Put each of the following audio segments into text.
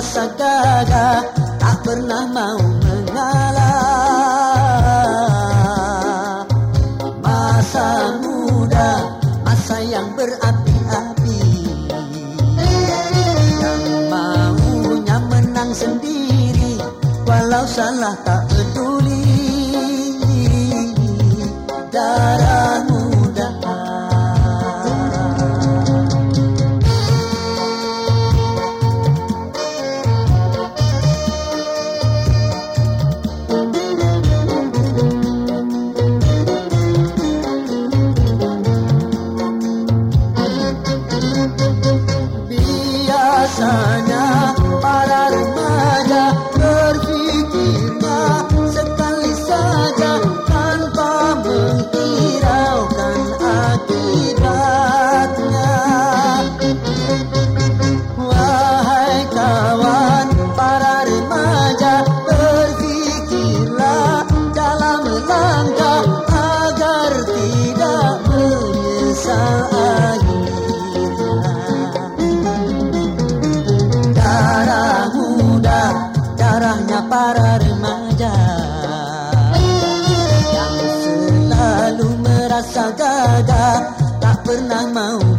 rasa gagah tak pernah mau mengalah. Masa muda masa yang berapi-api. Yang maunya menang sendiri walau salah tak peduli. Dan kisahnya para remaja Yang selalu merasa gagah Tak pernah mau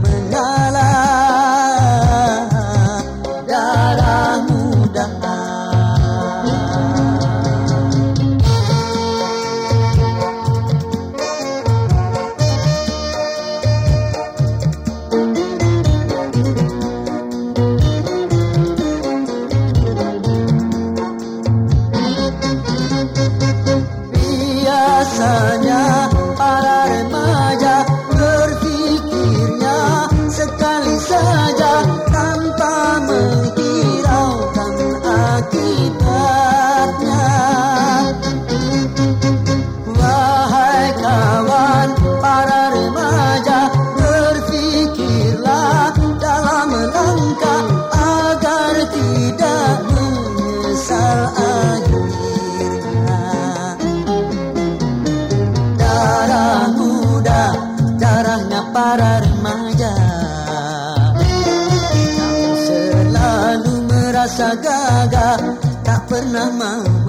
para remaja Namun selalu merasa gagah. Tak pernah mampu